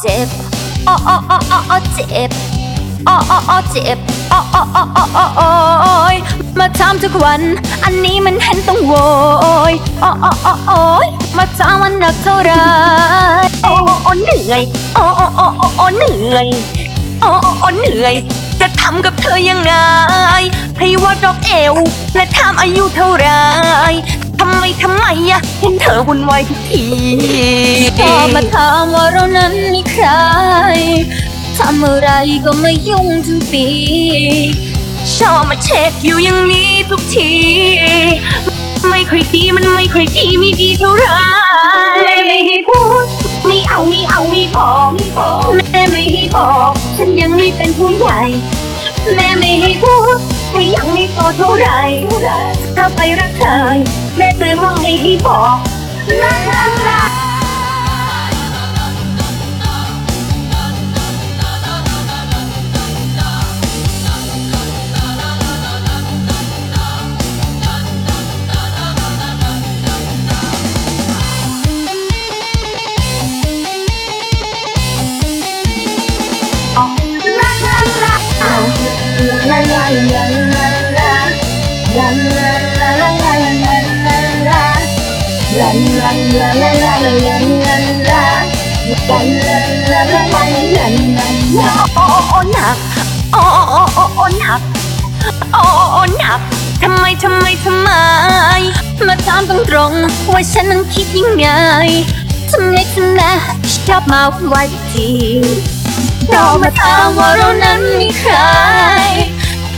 เจ็บโอ้โอ้โอ้โอ้โอ้เจ็บโอ้โอ้โอ้เจ็บโอ้โอ้โอ้โอ้โอ้โอ้ยมาทำทุกวัน อันนี้มันเห็นต้องโวยโอ้โอ้โอ้โอ้ยมาทำวันหนักเท่าไรโอ้โอ้โอ้เหนื่อยโอ้โอ้โอ้โอ้โอ้เหนื่อยโอ้โอ้โอ้เหนื่อย จะทำกับเธอยังไงให้วัดดอกเอวและถามอายุเท่าไร ทำไมทำไมอะเห็นเธอวุ่นวายทุกทีพอมาถามว่าเรานั้นมีใครทำอะไรก็ไม่ยุ่งทุกปีชอบมาเช็คอยู่อย่างนี้ทุกที ไม่ค่อยดีมันไม่ค่อยดีไม่ดีเท่าไหรแม่ไม่ให้พูดไม่เอาไม่เอาไม่บอกแม่ไม่ให้บอกฉันยังไม่เป็นผู้ใหญ่แม่ไม่ให้พูดว่ายังไม่โตเท่าไหรถ้าไปรักเธอ แม่เตือนว่าไม่ให้บอกลาลาลาโอ้โอ้หนักโอ้โอ้โอ้โอ้หนักโอ้โอ้หนักทำไมทำไมทำไม มาถามตรงตรงๆว่าฉันนั้นคิดยังไงทำไมทำไมชอบมาวุ่นวายทีเรามาถามว่าเรานั้นมีใคร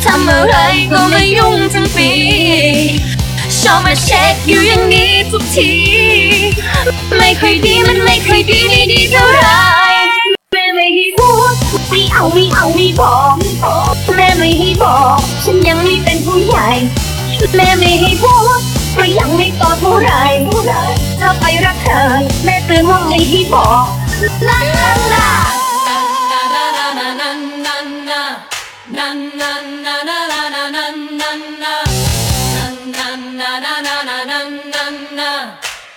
ทำอะไรก็ไม่ยุ่งทั้งปีชอบมาเช็คอยู่อย่างนี้ทุกที ไม่ค่อยดีมันไม่ค่อยดีไม่ดีเท่าไหรแม่ไม่ให้พูดไม่เอาไม่เอาไม่บอกแม่ไม่ให้บอก ฉันยังไม่เป็นผู้ใหญ่ แม่ไม่ให้พูดก็ยังไม่ตเท่าไหรถ้าไปรักเธอแม่เตือนว่าไม่ให้บอกลาลาลา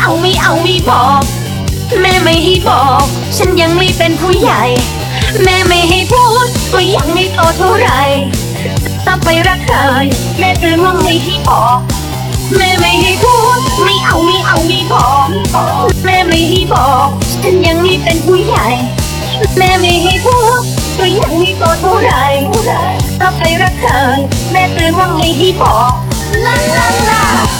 เอาไม่เอาไม่บอก แม่ไม่ให้บอก ฉันยังไม่เป็นผู้ใหญ่ แม่ไม่ให้พูดก็ยังไม่โตเท่าไหรถ้าไปรักเธอแม่เตือนว่าไม่ให้บอก แม่ไม่ให้พูดไม่เอาไม่เอาไม่บอก แม่ไม่ให้บอก ฉันยังไม่เป็นผู้ใหญ่ แม่ไม่ให้พูดก็ยังไม่โตเท่าไหรถ้าไปรักเธอแม่เตือนว่าไม่ให้บอกลาลาลา「